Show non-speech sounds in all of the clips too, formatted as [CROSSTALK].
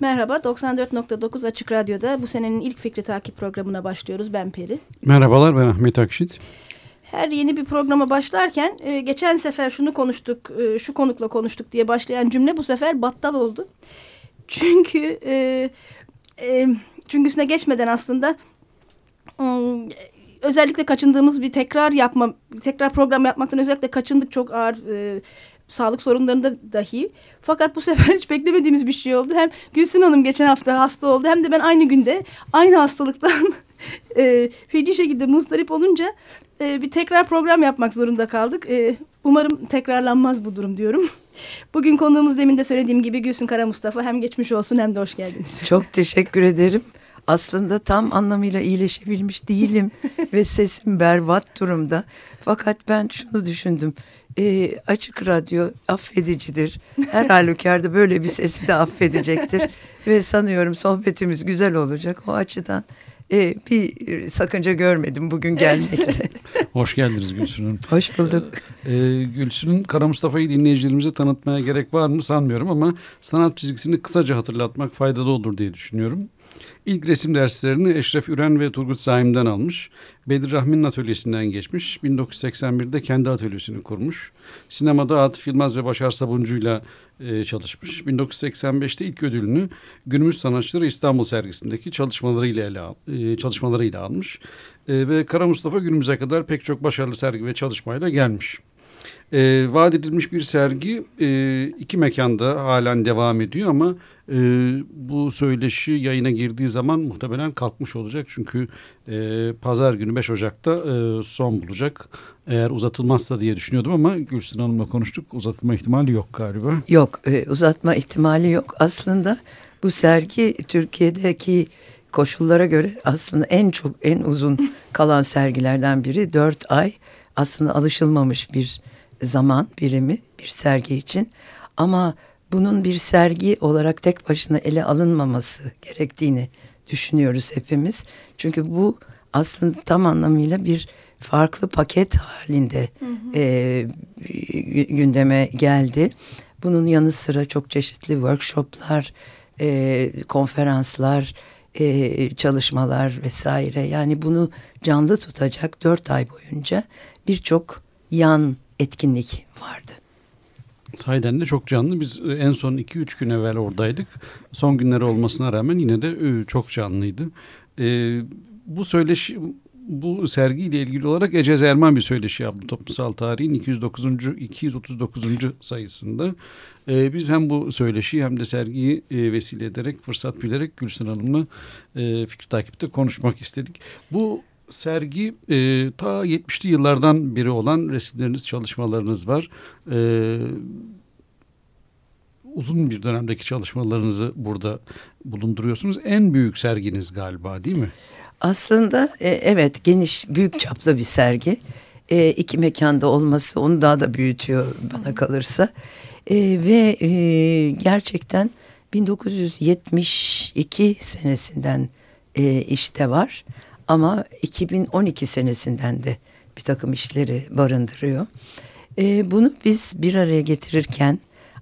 Merhaba, 94.9 Açık Radyo'da bu senenin ilk Fikri Takip programına başlıyoruz. Ben Peri. Merhabalar, ben Ahmet Akşit. Her yeni bir programa başlarken e, geçen sefer şunu konuştuk, e, şu konukla konuştuk diye başlayan cümle bu sefer battal oldu. Çünkü e, e, çünküsüne geçmeden aslında e, özellikle kaçındığımız bir tekrar yapma, tekrar program yapmaktan özellikle kaçındık çok ağır e, sağlık sorunlarında dahi. Fakat bu sefer hiç beklemediğimiz bir şey oldu. Hem Gülsün Hanım geçen hafta hasta oldu hem de ben aynı günde aynı hastalıktan [LAUGHS] e, feci şekilde muzdarip olunca e, bir tekrar program yapmak zorunda kaldık. E, umarım tekrarlanmaz bu durum diyorum. Bugün konuğumuz demin de söylediğim gibi Gülsün Kara Mustafa. Hem geçmiş olsun hem de hoş geldiniz. [LAUGHS] Çok teşekkür ederim. Aslında tam anlamıyla iyileşebilmiş değilim [LAUGHS] ve sesim berbat durumda. Fakat ben şunu düşündüm. E, açık radyo affedicidir. Her [LAUGHS] halükarda böyle bir sesi de affedecektir. ve sanıyorum sohbetimiz güzel olacak. O açıdan e, bir sakınca görmedim bugün gelmekte. [LAUGHS] Hoş geldiniz Gülsün Hanım. Hoş bulduk. Ee, Gülsün'ün Kara Mustafa'yı dinleyicilerimize tanıtmaya gerek var mı sanmıyorum ama sanat çizgisini kısaca hatırlatmak faydalı olur diye düşünüyorum. İlk resim derslerini Eşref Üren ve Turgut Saim'den almış. Bedir Rahmi'nin atölyesinden geçmiş. 1981'de kendi atölyesini kurmuş. Sinemada Atıf Yılmaz ve Başar Sabuncu'yla e, çalışmış. 1985'te ilk ödülünü Günümüz Sanatçıları İstanbul sergisindeki çalışmalarıyla ele al, e, çalışmalarıyla almış. E, ve Kara Mustafa günümüze kadar pek çok başarılı sergi ve çalışmayla gelmiş. E, vaat edilmiş bir sergi e, iki mekanda halen devam ediyor ama e, bu söyleşi yayına girdiği zaman muhtemelen kalkmış olacak. Çünkü e, pazar günü 5 Ocak'ta e, son bulacak. Eğer uzatılmazsa diye düşünüyordum ama Gülsün Hanım'la konuştuk. Uzatılma ihtimali yok galiba. Yok e, uzatma ihtimali yok. Aslında bu sergi Türkiye'deki koşullara göre aslında en çok en uzun kalan sergilerden biri. Dört ay aslında alışılmamış bir zaman birimi bir sergi için. Ama bunun bir sergi olarak tek başına ele alınmaması gerektiğini düşünüyoruz hepimiz. Çünkü bu aslında tam anlamıyla bir farklı paket halinde hı hı. E, gündeme geldi. Bunun yanı sıra çok çeşitli workshoplar, e, konferanslar, e, çalışmalar vesaire. Yani bunu canlı tutacak dört ay boyunca birçok yan etkinlik vardı. Sahiden de çok canlı. Biz e, en son 2-3 gün evvel oradaydık. Son günleri olmasına rağmen yine de e, çok canlıydı. Ee, bu söyleşi bu sergiyle ilgili olarak Ece Zerman bir söyleşi yaptı toplumsal tarihin 209. 239. sayısında. Ee, biz hem bu söyleşiyi hem de sergiyi e, vesile ederek fırsat bilerek Gülsün Hanım'la e, fikri takipte konuşmak istedik. Bu sergi e, ta 70'li yıllardan biri olan resimleriniz, çalışmalarınız var. E, uzun bir dönemdeki çalışmalarınızı burada bulunduruyorsunuz. En büyük serginiz galiba değil mi? Aslında e, evet geniş, büyük çaplı bir sergi. E, iki mekanda olması onu daha da büyütüyor bana kalırsa. E, ve e, gerçekten 1972 senesinden e, işte var. Ama 2012 senesinden de bir takım işleri barındırıyor. E, bunu biz bir araya getirirken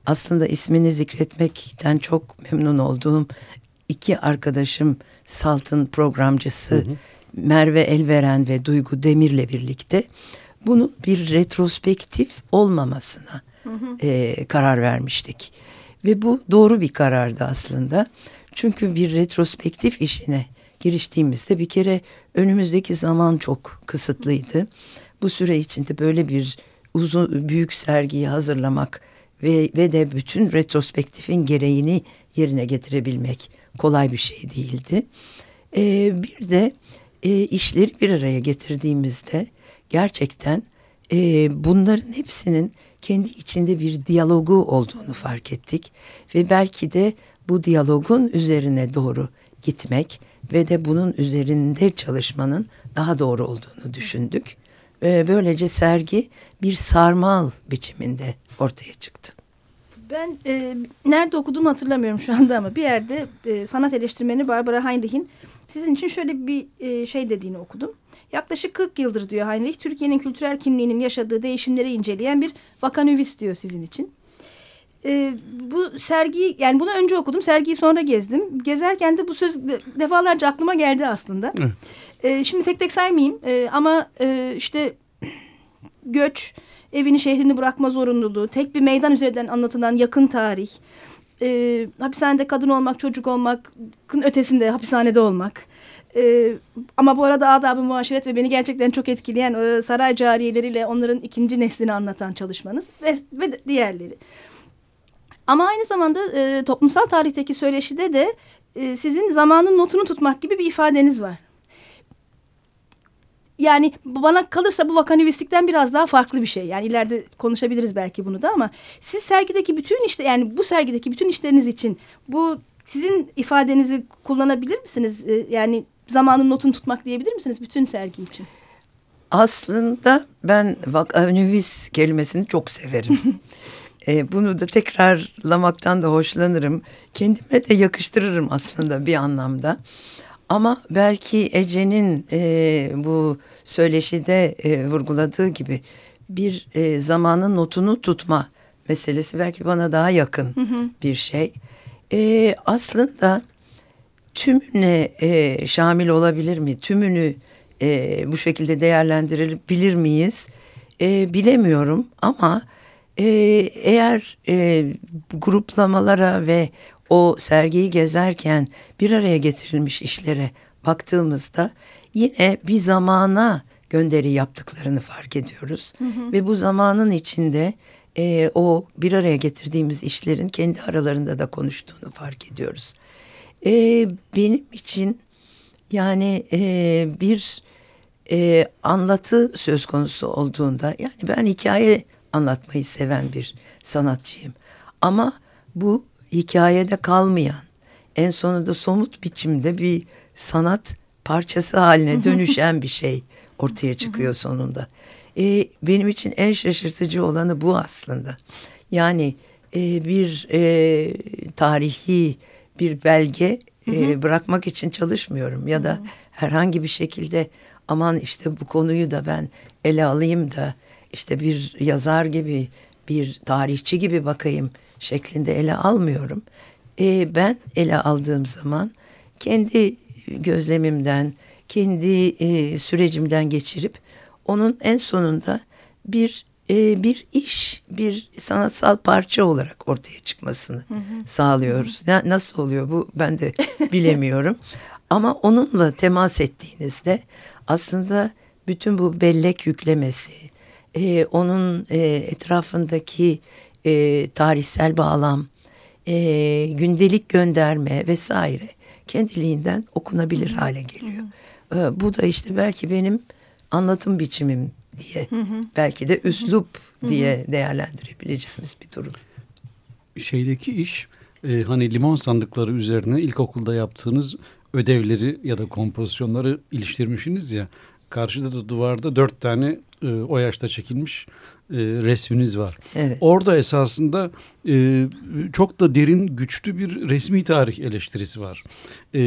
aslında ismini zikretmekten çok memnun olduğum iki arkadaşım Salt'ın programcısı hı hı. Merve Elveren ve Duygu Demir'le birlikte bunun bir retrospektif olmamasına hı hı. E, karar vermiştik. Ve bu doğru bir karardı aslında. Çünkü bir retrospektif işine giriştiğimizde bir kere önümüzdeki zaman çok kısıtlıydı. Bu süre içinde böyle bir uzun büyük sergiyi hazırlamak ve, ve de bütün retrospektifin gereğini yerine getirebilmek kolay bir şey değildi. Ee, bir de e, işleri bir araya getirdiğimizde gerçekten e, bunların hepsinin kendi içinde bir diyalogu olduğunu fark ettik ve belki de bu diyalogun üzerine doğru gitmek ve de bunun üzerinde çalışmanın daha doğru olduğunu düşündük. Ve böylece sergi bir sarmal biçiminde ortaya çıktı. Ben e, nerede okuduğumu hatırlamıyorum şu anda ama bir yerde e, sanat eleştirmeni Barbara Heinrich'in sizin için şöyle bir e, şey dediğini okudum. Yaklaşık 40 yıldır diyor Heinrich, Türkiye'nin kültürel kimliğinin yaşadığı değişimleri inceleyen bir vakanüvis diyor sizin için. E, bu sergiyi yani bunu önce okudum sergiyi sonra gezdim. Gezerken de bu söz de, defalarca aklıma geldi aslında. Evet. E, şimdi tek tek saymayayım e, ama e, işte göç, evini şehrini bırakma zorunluluğu, tek bir meydan üzerinden anlatılan yakın tarih, e, hapishanede kadın olmak, çocuk olmakın ötesinde hapishanede olmak. E, ama bu arada adab-ı muaşeret ve beni gerçekten çok etkileyen e, saray cariyeleriyle onların ikinci neslini anlatan çalışmanız ve, ve diğerleri. Ama aynı zamanda e, toplumsal tarihteki söyleşide de e, sizin zamanın notunu tutmak gibi bir ifadeniz var. Yani bana kalırsa bu vakanüvistikten biraz daha farklı bir şey. Yani ileride konuşabiliriz belki bunu da ama siz sergideki bütün işte yani bu sergideki bütün işleriniz için bu sizin ifadenizi kullanabilir misiniz? E, yani zamanın notunu tutmak diyebilir misiniz bütün sergi için? Aslında ben vakanüvis kelimesini çok severim. [LAUGHS] e, bunu da tekrarlamaktan da hoşlanırım. Kendime de yakıştırırım aslında bir anlamda. Ama belki Ece'nin e, bu söyleşide e, vurguladığı gibi bir e, zamanın notunu tutma meselesi belki bana daha yakın hı hı. bir şey. E, aslında tümüne e, şamil olabilir mi? Tümünü e, bu şekilde değerlendirebilir miyiz? E, bilemiyorum ama e, eğer e, gruplamalara ve o sergiyi gezerken bir araya getirilmiş işlere baktığımızda yine bir zamana gönderi yaptıklarını fark ediyoruz. Hı hı. Ve bu zamanın içinde e, o bir araya getirdiğimiz işlerin kendi aralarında da konuştuğunu fark ediyoruz. E, benim için yani e, bir e, anlatı söz konusu olduğunda yani ben hikaye anlatmayı seven bir sanatçıyım. Ama bu hikayede kalmayan en sonunda somut biçimde bir sanat parçası haline dönüşen bir şey ortaya çıkıyor sonunda. Ee, benim için en şaşırtıcı olanı bu aslında. Yani e, bir e, tarihi bir belge e, bırakmak için çalışmıyorum ya da herhangi bir şekilde aman işte bu konuyu da ben ele alayım da işte bir yazar gibi bir tarihçi gibi bakayım şeklinde ele almıyorum. E, ben ele aldığım zaman kendi gözlemimden, kendi e, sürecimden geçirip onun en sonunda bir e, bir iş, bir sanatsal parça olarak ortaya çıkmasını hı hı. sağlıyoruz. Ya, nasıl oluyor bu ben de [LAUGHS] bilemiyorum. Ama onunla temas ettiğinizde aslında bütün bu bellek yüklemesi, e, onun e, etrafındaki e, tarihsel bağlam, e, gündelik gönderme vesaire kendiliğinden okunabilir hale geliyor. E, bu da işte belki benim anlatım biçimim diye belki de üslup diye değerlendirebileceğimiz bir durum. Şeydeki iş e, hani limon sandıkları üzerine ilkokulda yaptığınız ödevleri ya da kompozisyonları iliştirmişsiniz ya. Karşıda da duvarda dört tane e, o yaşta çekilmiş e, resminiz var. Evet. Orada esasında e, çok da derin, güçlü bir resmi tarih eleştirisi var. E,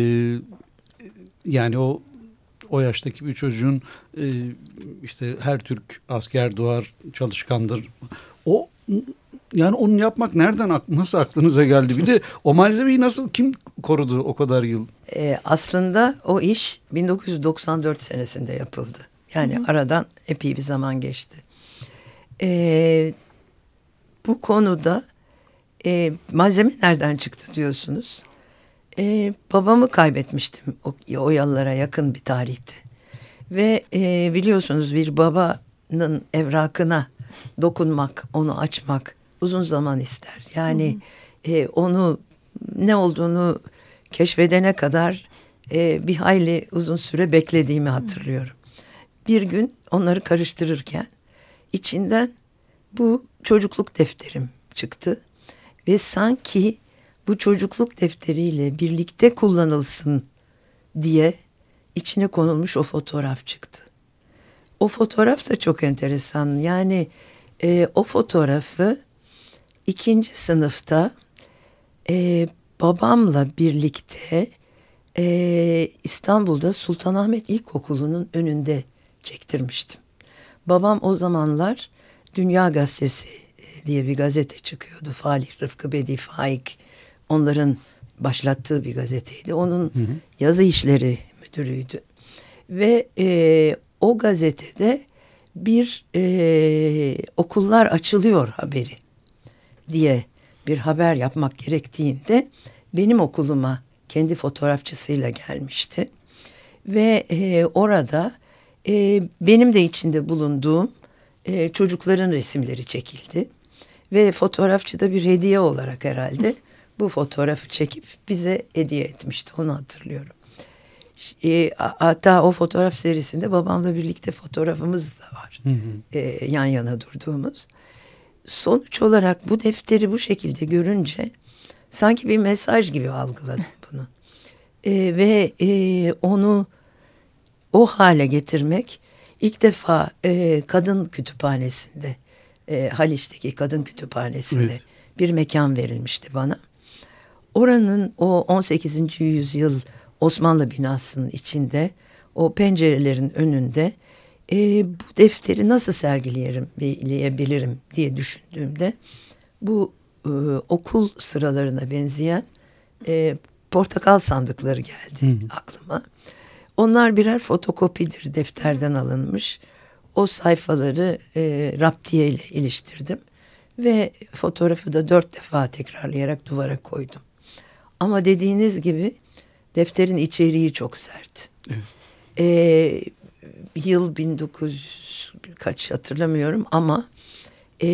yani o o yaştaki bir çocuğun e, işte her Türk asker doğar, çalışkandır. O yani onu yapmak nereden nasıl aklınıza geldi? Bir de [LAUGHS] o malzemeyi nasıl kim korudu o kadar yıl? Ee, aslında o iş 1994 senesinde yapıldı. Yani Hı. aradan epey bir zaman geçti. Ee, bu konuda e, malzeme nereden çıktı diyorsunuz? Ee, babamı kaybetmiştim o, o yıllara yakın bir tarihte. Ve e, biliyorsunuz bir babanın evrakına dokunmak, onu açmak uzun zaman ister. Yani e, onu ne olduğunu keşfedene kadar e, bir hayli uzun süre beklediğimi hatırlıyorum. Bir gün onları karıştırırken içinden bu çocukluk defterim çıktı ve sanki bu çocukluk defteriyle birlikte kullanılsın diye içine konulmuş o fotoğraf çıktı. O fotoğraf da çok enteresan. Yani e, o fotoğrafı ikinci sınıfta e, babamla birlikte e, İstanbul'da Sultanahmet İlkokulu'nun önünde çektirmiştim. Babam o zamanlar Dünya Gazetesi diye bir gazete çıkıyordu. Falih Rıfkı Bedi Faik onların başlattığı bir gazeteydi. Onun hı hı. yazı işleri müdürüydü. Ve e, o gazetede bir e, okullar açılıyor haberi diye bir haber yapmak gerektiğinde benim okuluma kendi fotoğrafçısıyla gelmişti. Ve e, orada e, benim de içinde bulunduğum e, çocukların resimleri çekildi. Ve fotoğrafçı da bir hediye olarak herhalde bu fotoğrafı çekip bize hediye etmişti. Onu hatırlıyorum. E, hatta o fotoğraf serisinde babamla birlikte fotoğrafımız da var. Hı hı. E, yan yana durduğumuz. Sonuç olarak bu defteri bu şekilde görünce sanki bir mesaj gibi algıladım bunu. E, ve e, onu o hale getirmek ilk defa e, kadın kütüphanesinde e, Haliç'teki kadın kütüphanesinde evet. bir mekan verilmişti bana. Oranın o 18. yüzyıl Osmanlı binasının içinde o pencerelerin önünde e, bu defteri nasıl sergileyebilirim diye düşündüğümde bu e, okul sıralarına benzeyen e, portakal sandıkları geldi Hı. aklıma. Onlar birer fotokopidir defterden alınmış. O sayfaları e, raptiye ile iliştirdim ve fotoğrafı da dört defa tekrarlayarak duvara koydum. Ama dediğiniz gibi defterin içeriği çok sert. Evet. Ee, yıl 1900 kaç hatırlamıyorum ama e,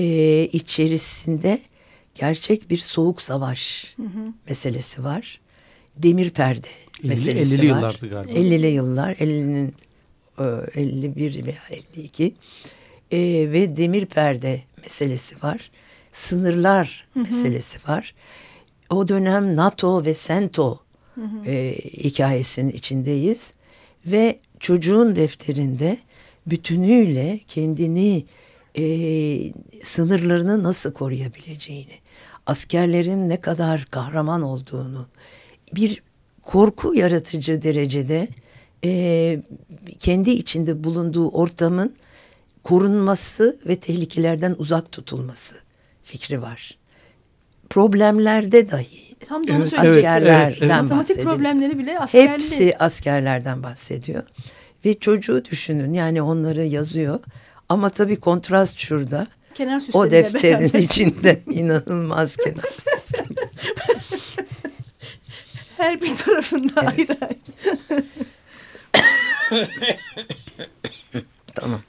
içerisinde gerçek bir soğuk savaş hı hı. meselesi var. Demir perde 50, meselesi 50'li var. yıllardı galiba. 50'li yıllar 50'nin 51 e, veya 52 e, ve demir perde meselesi var. Sınırlar hı hı. meselesi var. O dönem NATO ve SENTO hı hı. E, hikayesinin içindeyiz ve çocuğun defterinde bütünüyle kendini e, sınırlarını nasıl koruyabileceğini, askerlerin ne kadar kahraman olduğunu, bir korku yaratıcı derecede e, kendi içinde bulunduğu ortamın korunması ve tehlikelerden uzak tutulması fikri var. Problemlerde dahi tam da onu evet, askerlerden evet, evet. Matematik problemleri bile askerli. Hepsi askerlerden bahsediyor. Ve çocuğu düşünün yani onları yazıyor. Ama tabii kontrast şurada. Kenar o defterin beraber. içinde [LAUGHS] inanılmaz kenar süsleri. [LAUGHS] Her bir tarafında ayrı ayrı. [COUGHS] tamam.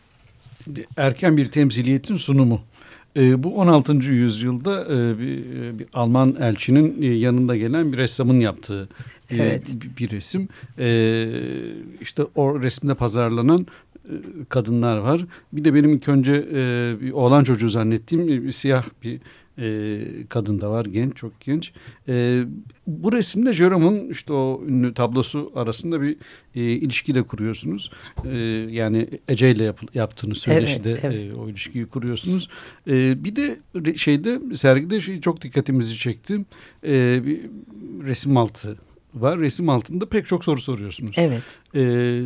Erken bir temsiliyetin sunumu. E, bu 16. yüzyılda e, bir, e, bir Alman elçinin e, yanında gelen bir ressamın yaptığı e, evet. bir, bir resim. E, işte o resimde pazarlanan kadınlar var. Bir de benim ilk önce e, bir oğlan çocuğu zannettiğim bir, bir siyah bir e, kadın da var genç çok genç. E, bu resimde Jerome'un işte o ünlü tablosu arasında bir e, ilişki de kuruyorsunuz. E, yani Ece ile yap, yaptığınız söyleşide evet, evet. E, o ilişkiyi kuruyorsunuz. E, bir de şeyde sergide şey çok dikkatimizi çekti. E, bir resim altı var. Resim altında pek çok soru soruyorsunuz. Evet. E,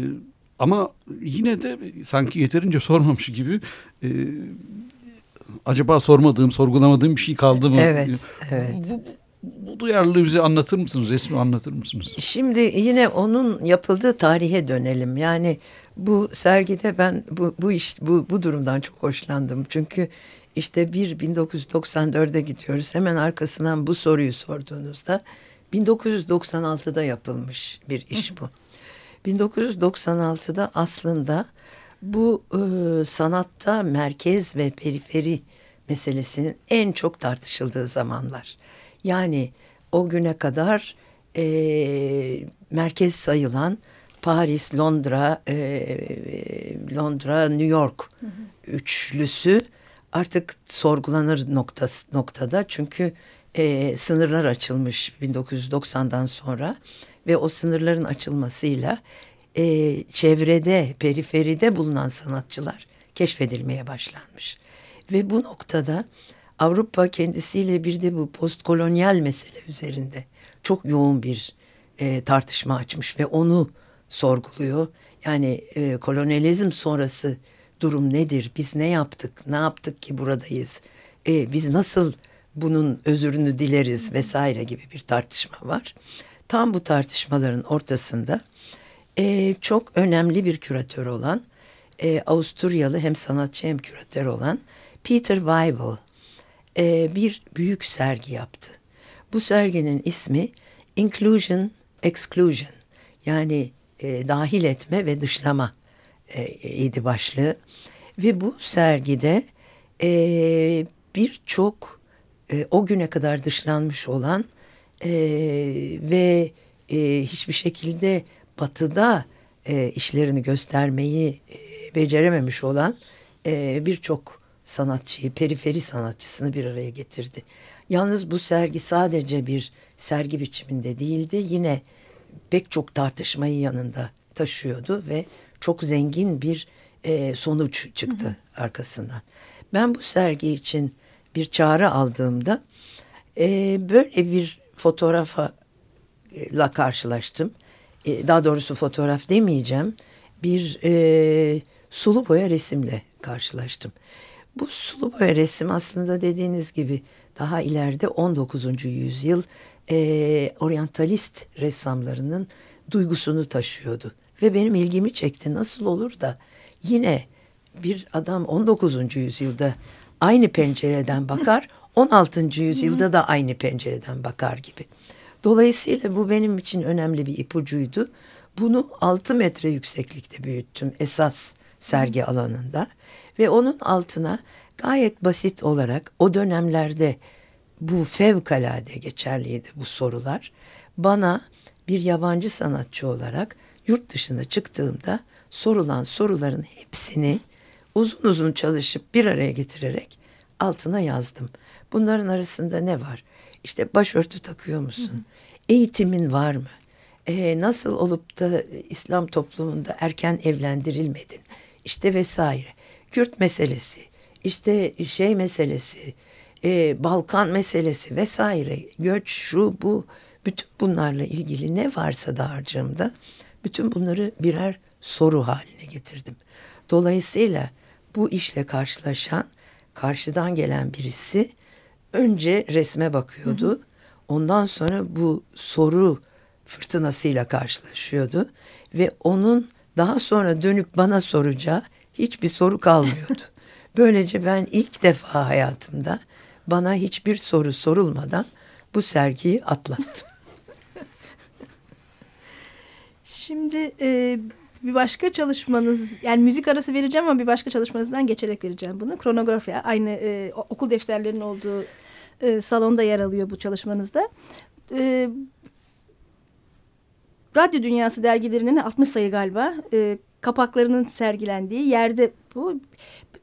ama yine de sanki yeterince sormamış gibi e, acaba sormadığım, sorgulamadığım bir şey kaldı mı? Evet, evet. Bu, bu duyarlılığı bize anlatır mısınız? Resmi anlatır mısınız? Şimdi yine onun yapıldığı tarihe dönelim. Yani bu sergide ben bu, bu iş bu, bu durumdan çok hoşlandım. Çünkü işte bir 1994'e gidiyoruz. Hemen arkasından bu soruyu sorduğunuzda 1996'da yapılmış bir iş bu. 1996'da aslında bu e, sanatta merkez ve periferi meselesinin en çok tartışıldığı zamanlar. Yani o güne kadar e, merkez sayılan Paris, Londra, e, Londra, New York hı hı. üçlüsü artık sorgulanır noktası, noktada. Çünkü e, sınırlar açılmış 1990'dan sonra ve o sınırların açılmasıyla e, çevrede, periferide bulunan sanatçılar keşfedilmeye başlanmış. Ve bu noktada Avrupa kendisiyle bir de bu postkolonyal mesele üzerinde çok yoğun bir e, tartışma açmış ve onu sorguluyor. Yani e, kolonyalizm sonrası durum nedir? Biz ne yaptık? Ne yaptık ki buradayız? e, biz nasıl bunun özürünü dileriz vesaire gibi bir tartışma var. Tam bu tartışmaların ortasında e, çok önemli bir küratör olan e, Avusturyalı hem sanatçı hem küratör olan Peter Weibel e, bir büyük sergi yaptı. Bu serginin ismi Inclusion Exclusion yani e, dahil etme ve dışlama e, idi başlığı. Ve bu sergide e, birçok e, o güne kadar dışlanmış olan e, ve e, hiçbir şekilde batıda e, işlerini göstermeyi e, becerememiş olan e, birçok sanatçıyı, periferi sanatçısını bir araya getirdi. Yalnız bu sergi sadece bir sergi biçiminde değildi. Yine pek çok tartışmayı yanında taşıyordu ve çok zengin bir e, sonuç çıktı hı hı. arkasından. Ben bu sergi için bir çağrı aldığımda e, böyle bir fotoğrafla karşılaştım. E, daha doğrusu fotoğraf demeyeceğim. Bir e, sulu boya resimle karşılaştım. Bu sulu boya resim aslında dediğiniz gibi daha ileride 19. yüzyıl e, oryantalist ressamlarının duygusunu taşıyordu. Ve benim ilgimi çekti. Nasıl olur da yine bir adam 19. yüzyılda aynı pencereden bakar, 16. yüzyılda da aynı pencereden bakar gibi. Dolayısıyla bu benim için önemli bir ipucuydu. Bunu 6 metre yükseklikte büyüttüm esas sergi alanında ve onun altına gayet basit olarak o dönemlerde bu fevkalade geçerliydi bu sorular. Bana bir yabancı sanatçı olarak yurt dışına çıktığımda sorulan soruların hepsini uzun uzun çalışıp bir araya getirerek altına yazdım. Bunların arasında ne var? İşte başörtü takıyor musun? Hı hı. Eğitimin var mı? Ee, nasıl olup da İslam toplumunda erken evlendirilmedin? İşte vesaire. Kürt meselesi, işte şey meselesi, e, Balkan meselesi vesaire, göç şu bu, bütün bunlarla ilgili ne varsa dağarcığımda bütün bunları birer soru haline getirdim. Dolayısıyla bu işle karşılaşan karşıdan gelen birisi önce resme bakıyordu. Hı hı. Ondan sonra bu soru fırtınasıyla karşılaşıyordu ve onun daha sonra dönüp bana soracağı hiçbir soru kalmıyordu. [LAUGHS] Böylece ben ilk defa hayatımda bana hiçbir soru sorulmadan bu sergiyi atlattım. [LAUGHS] Şimdi e, bir başka çalışmanız yani müzik arası vereceğim ama bir başka çalışmanızdan geçerek vereceğim bunu. Kronografya aynı e, okul defterlerinin olduğu e, salonda yer alıyor bu çalışmanızda. E, Radyo Dünyası dergilerinin 60 sayı galiba e, kapaklarının sergilendiği yerde bu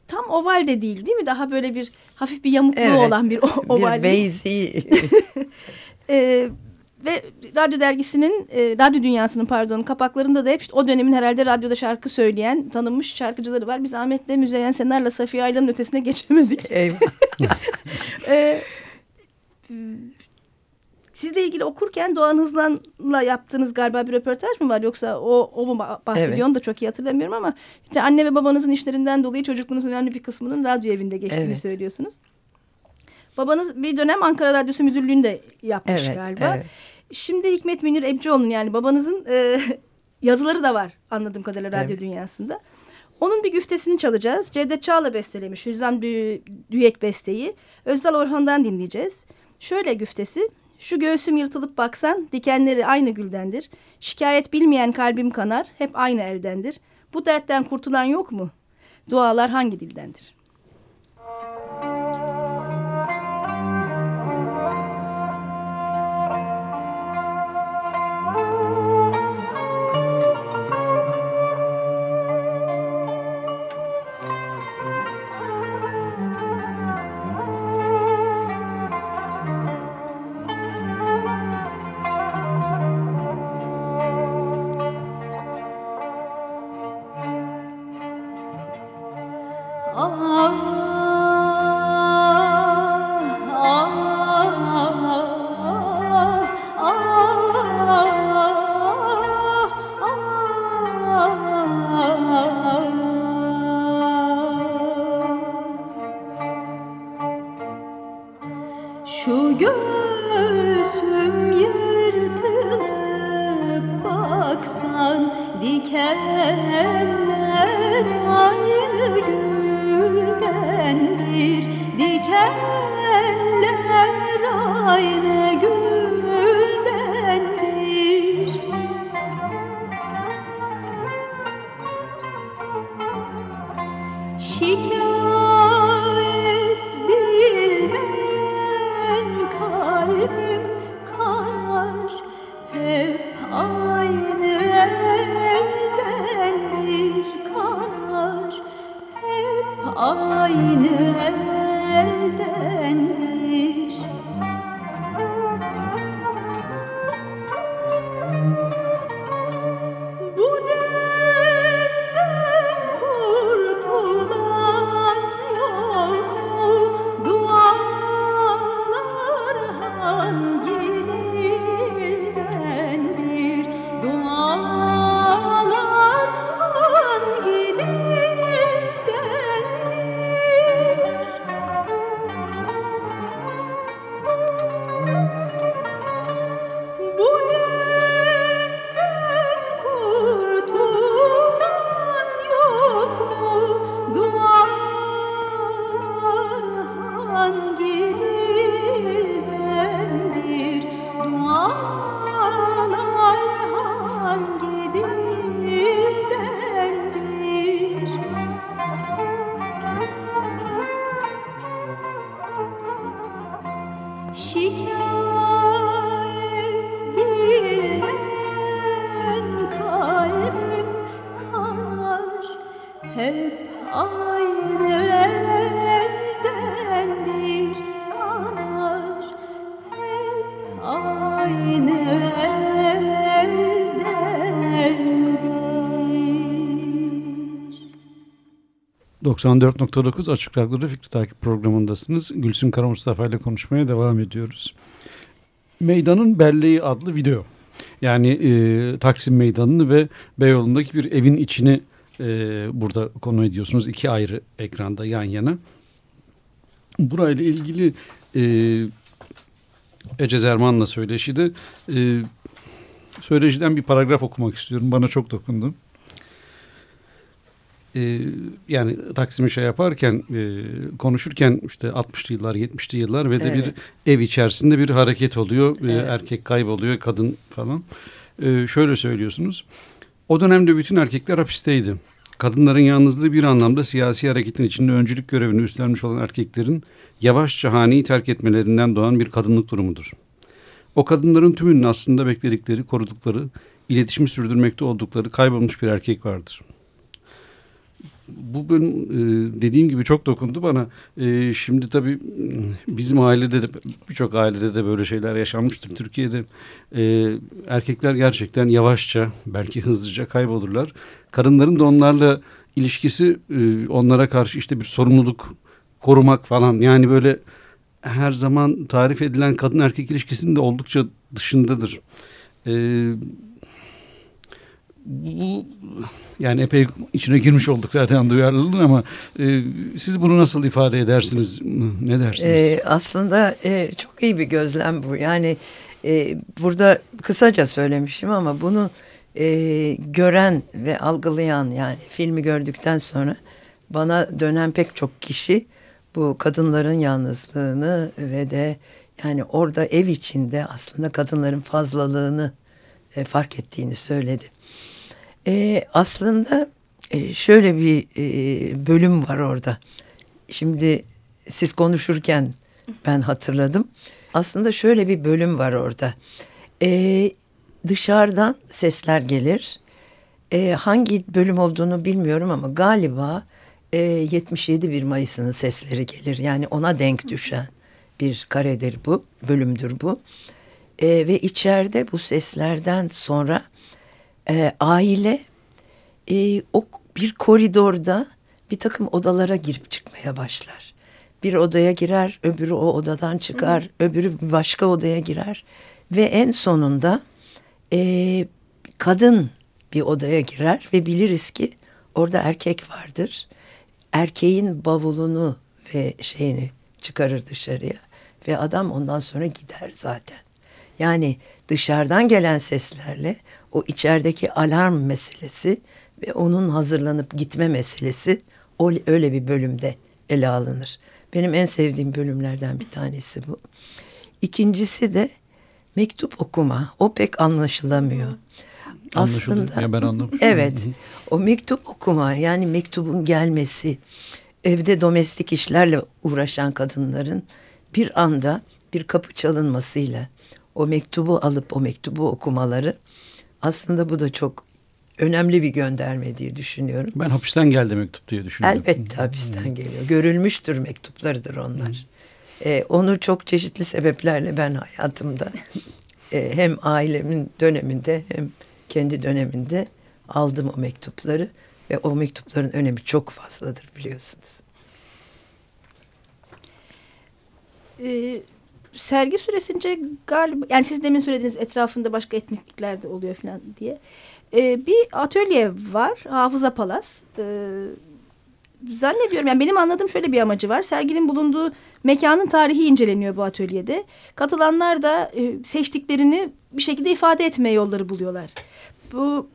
tam oval de değil değil mi? Daha böyle bir hafif bir yamukluğu evet, olan bir oval. Bir beyzi. [LAUGHS] [LAUGHS] e, ve radyo dergisinin, e, radyo dünyasının pardon kapaklarında da hep işte o dönemin herhalde radyoda şarkı söyleyen tanınmış şarkıcıları var. Biz Ahmet'le Müzeyyen Senar'la Safiye Aylan'ın ötesine [LAUGHS] geçemedik. Eyvah. [LAUGHS] e, Sizle ilgili okurken Doğan Hızlan'la yaptığınız galiba bir röportaj mı var? Yoksa o, o mu bahsediyor evet. da çok iyi hatırlamıyorum ama işte anne ve babanızın işlerinden dolayı çocukluğunuzun önemli bir kısmının radyo evinde geçtiğini evet. söylüyorsunuz. Babanız bir dönem Ankara Radyosu müdürlüğünde yapmış evet, galiba. Evet. Şimdi Hikmet Münir Ebcioğlu'nun yani babanızın e, [LAUGHS] yazıları da var anladığım kadarıyla radyo evet. dünyasında. Onun bir güftesini çalacağız. Cevdet Çağla bestelemiş Hüzzam Düyek besteyi. Özdal Orhan'dan dinleyeceğiz. Şöyle güftesi. Şu göğsüm yırtılıp baksan dikenleri aynı güldendir. Şikayet bilmeyen kalbim kanar hep aynı eldendir. Bu dertten kurtulan yok mu? Dualar hangi dildendir? 94.9 Açık Radyo'da Fikri Takip programındasınız. Gülsün Kara Mustafa ile konuşmaya devam ediyoruz. Meydanın Belleği adlı video. Yani e, Taksim Meydanı'nı ve Beyoğlu'ndaki bir evin içini e, burada konu ediyorsunuz. iki ayrı ekranda yan yana. Burayla ilgili e, Ece Zerman'la söyleşide e, söyleşiden bir paragraf okumak istiyorum. Bana çok dokundu e, yani Taksim'i şey yaparken e, konuşurken işte 60'lı yıllar 70'li yıllar ve de evet. bir ev içerisinde bir hareket oluyor. E, evet. erkek kayboluyor kadın falan. E, şöyle söylüyorsunuz. O dönemde bütün erkekler hapisteydi. Kadınların yalnızlığı bir anlamda siyasi hareketin içinde öncülük görevini üstlenmiş olan erkeklerin yavaşça haneyi terk etmelerinden doğan bir kadınlık durumudur. O kadınların tümünün aslında bekledikleri, korudukları, iletişimi sürdürmekte oldukları kaybolmuş bir erkek vardır.'' Bu benim e, dediğim gibi çok dokundu bana. E, şimdi tabii bizim ailede de birçok ailede de böyle şeyler yaşanmıştır. Türkiye'de e, erkekler gerçekten yavaşça belki hızlıca kaybolurlar. Kadınların da onlarla ilişkisi onlara karşı işte bir sorumluluk korumak falan yani böyle her zaman tarif edilen kadın erkek ilişkisinin de oldukça dışındadır. Ee, bu yani epey içine girmiş olduk zaten duyarlılığın ama e, siz bunu nasıl ifade edersiniz? Ne dersiniz? Ee, aslında e, çok iyi bir gözlem bu. Yani e, burada kısaca söylemişim ama bunu e, gören ve algılayan yani filmi gördükten sonra bana dönen pek çok kişi bu kadınların yalnızlığını ve de yani orada ev içinde aslında kadınların fazlalığını e, fark ettiğini söyledi. E, aslında e, şöyle bir e, bölüm var orada. Şimdi siz konuşurken ben hatırladım. Aslında şöyle bir bölüm var orada. E, dışarıdan sesler gelir. E, hangi bölüm olduğunu bilmiyorum ama galiba e, 77 bir Mayıs'ın sesleri gelir. Yani ona denk düşen bir karedir bu, bölümdür bu. E, ve içeride bu seslerden sonra e, aile e, o bir koridorda bir takım odalara girip çıkmaya başlar. Bir odaya girer, öbürü o odadan çıkar, Hı. öbürü başka odaya girer ve en sonunda e, kadın bir odaya girer ve biliriz ki orada erkek vardır. Erkeğin bavulunu ve şeyini çıkarır dışarıya ve adam ondan sonra gider zaten. Yani dışarıdan gelen seslerle o içerideki alarm meselesi ve onun hazırlanıp gitme meselesi öyle bir bölümde ele alınır. Benim en sevdiğim bölümlerden bir tanesi bu. İkincisi de mektup okuma. O pek anlaşılamıyor. Anlaşıldı. Aslında Ya ben anlamışım. evet o mektup okuma yani mektubun gelmesi evde domestik işlerle uğraşan kadınların bir anda bir kapı çalınmasıyla o mektubu alıp o mektubu okumaları aslında bu da çok önemli bir gönderme diye düşünüyorum. Ben hapisten geldi mektup diye düşünüyorum. Elbette hapisten geliyor. Görülmüştür mektuplarıdır onlar. Ee, onu çok çeşitli sebeplerle ben hayatımda e, hem ailemin döneminde hem kendi döneminde aldım o mektupları ve o mektupların önemi çok fazladır biliyorsunuz. Ee, sergi süresince galiba yani siz demin söylediğiniz etrafında başka etniklikler de oluyor falan diye. Ee, bir atölye var Hafıza Palas. Ee, zannediyorum yani benim anladığım şöyle bir amacı var. Serginin bulunduğu mekanın tarihi inceleniyor bu atölyede. Katılanlar da e, seçtiklerini bir şekilde ifade etmeye yolları buluyorlar. Bu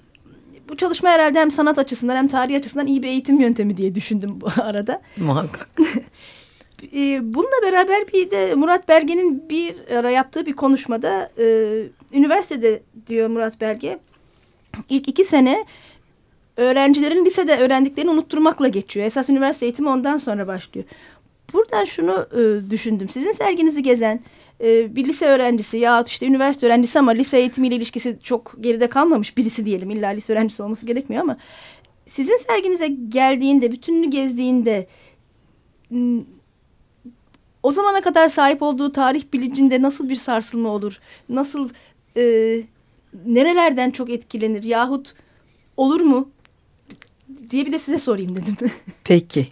bu çalışma herhalde hem sanat açısından hem tarih açısından iyi bir eğitim yöntemi diye düşündüm bu [LAUGHS] arada. Muhakkak. [LAUGHS] Ee, bununla beraber bir de Murat Belge'nin bir ara yaptığı bir konuşmada e, üniversitede diyor Murat Belge ilk iki sene öğrencilerin lisede öğrendiklerini unutturmakla geçiyor. Esas üniversite eğitimi ondan sonra başlıyor. Buradan şunu e, düşündüm. Sizin serginizi gezen e, bir lise öğrencisi ya işte üniversite öğrencisi ama lise eğitimiyle ilişkisi çok geride kalmamış birisi diyelim. İlla lise öğrencisi olması gerekmiyor ama sizin serginize geldiğinde, bütününü gezdiğinde o zamana kadar sahip olduğu tarih bilincinde nasıl bir sarsılma olur? Nasıl e, nerelerden çok etkilenir yahut olur mu diye bir de size sorayım dedim. [LAUGHS] Peki.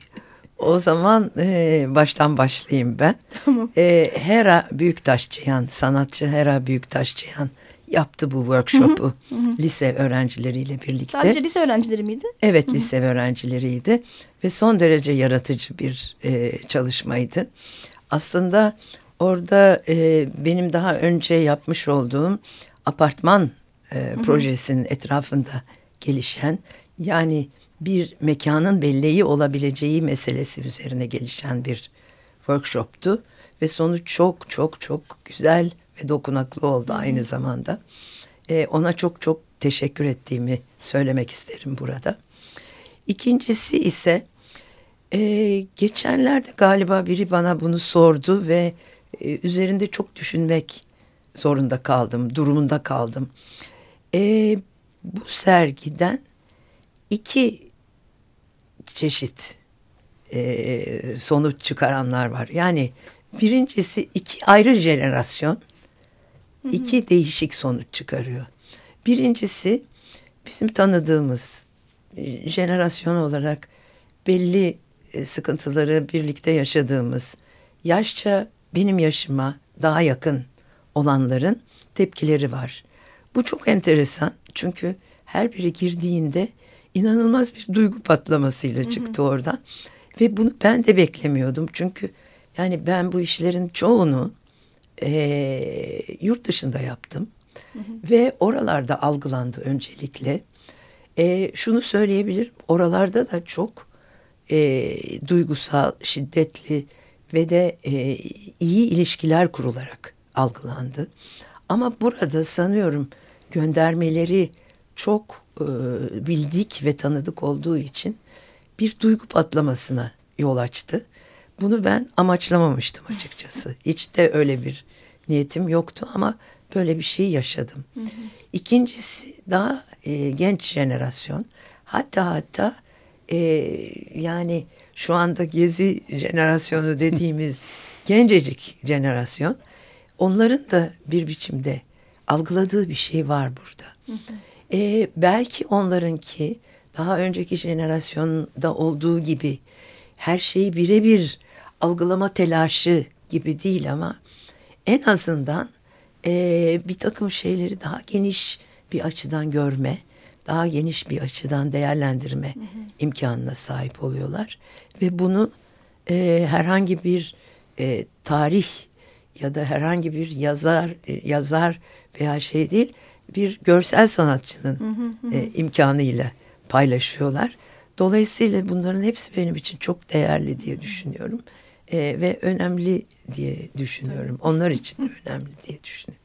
O zaman e, baştan başlayayım ben. Tamam. E, Hera Büyüktaşçıyan, sanatçı Hera Büyüktaşçıyan yaptı bu workshopu Hı hı, hı. lise öğrencileriyle birlikte. Sadece lise öğrencileri miydi? Evet lise öğrencileriydi ve son derece yaratıcı bir e, çalışmaydı. Aslında orada e, benim daha önce yapmış olduğum apartman e, projesinin etrafında gelişen yani bir mekanın belleği olabileceği meselesi üzerine gelişen bir workshoptu ve sonu çok çok çok güzel ve dokunaklı oldu aynı zamanda. E, ona çok çok teşekkür ettiğimi söylemek isterim burada. İkincisi ise e, geçenlerde galiba biri bana bunu sordu ve e, üzerinde çok düşünmek zorunda kaldım, durumunda kaldım. E, bu sergiden iki çeşit e, sonuç çıkaranlar var. Yani birincisi iki ayrı jenerasyon iki değişik sonuç çıkarıyor. Birincisi bizim tanıdığımız e, jenerasyon olarak belli sıkıntıları birlikte yaşadığımız yaşça benim yaşıma daha yakın olanların tepkileri var. Bu çok enteresan çünkü her biri girdiğinde inanılmaz bir duygu patlamasıyla çıktı oradan. Ve bunu ben de beklemiyordum çünkü yani ben bu işlerin çoğunu e, yurt dışında yaptım. Ve oralarda algılandı öncelikle. E, şunu söyleyebilirim oralarda da çok e, duygusal, şiddetli ve de e, iyi ilişkiler kurularak algılandı. Ama burada sanıyorum göndermeleri çok e, bildik ve tanıdık olduğu için bir duygu patlamasına yol açtı. Bunu ben amaçlamamıştım açıkçası. [LAUGHS] Hiç de öyle bir niyetim yoktu ama böyle bir şey yaşadım. İkincisi daha e, genç jenerasyon. Hatta hatta e, yani şu anda gezi jenerasyonu dediğimiz [LAUGHS] gencecik jenerasyon onların da bir biçimde algıladığı bir şey var burada. E, belki onlarınki daha önceki jenerasyonda olduğu gibi her şeyi birebir algılama telaşı gibi değil ama en azından e, bir takım şeyleri daha geniş bir açıdan görme, daha geniş bir açıdan değerlendirme hı hı. imkanına sahip oluyorlar. Ve bunu e, herhangi bir e, tarih ya da herhangi bir yazar e, yazar veya şey değil bir görsel sanatçının hı hı hı. E, imkanıyla paylaşıyorlar. Dolayısıyla bunların hepsi benim için çok değerli diye düşünüyorum. E, ve önemli diye düşünüyorum. Onlar için de önemli diye düşünüyorum.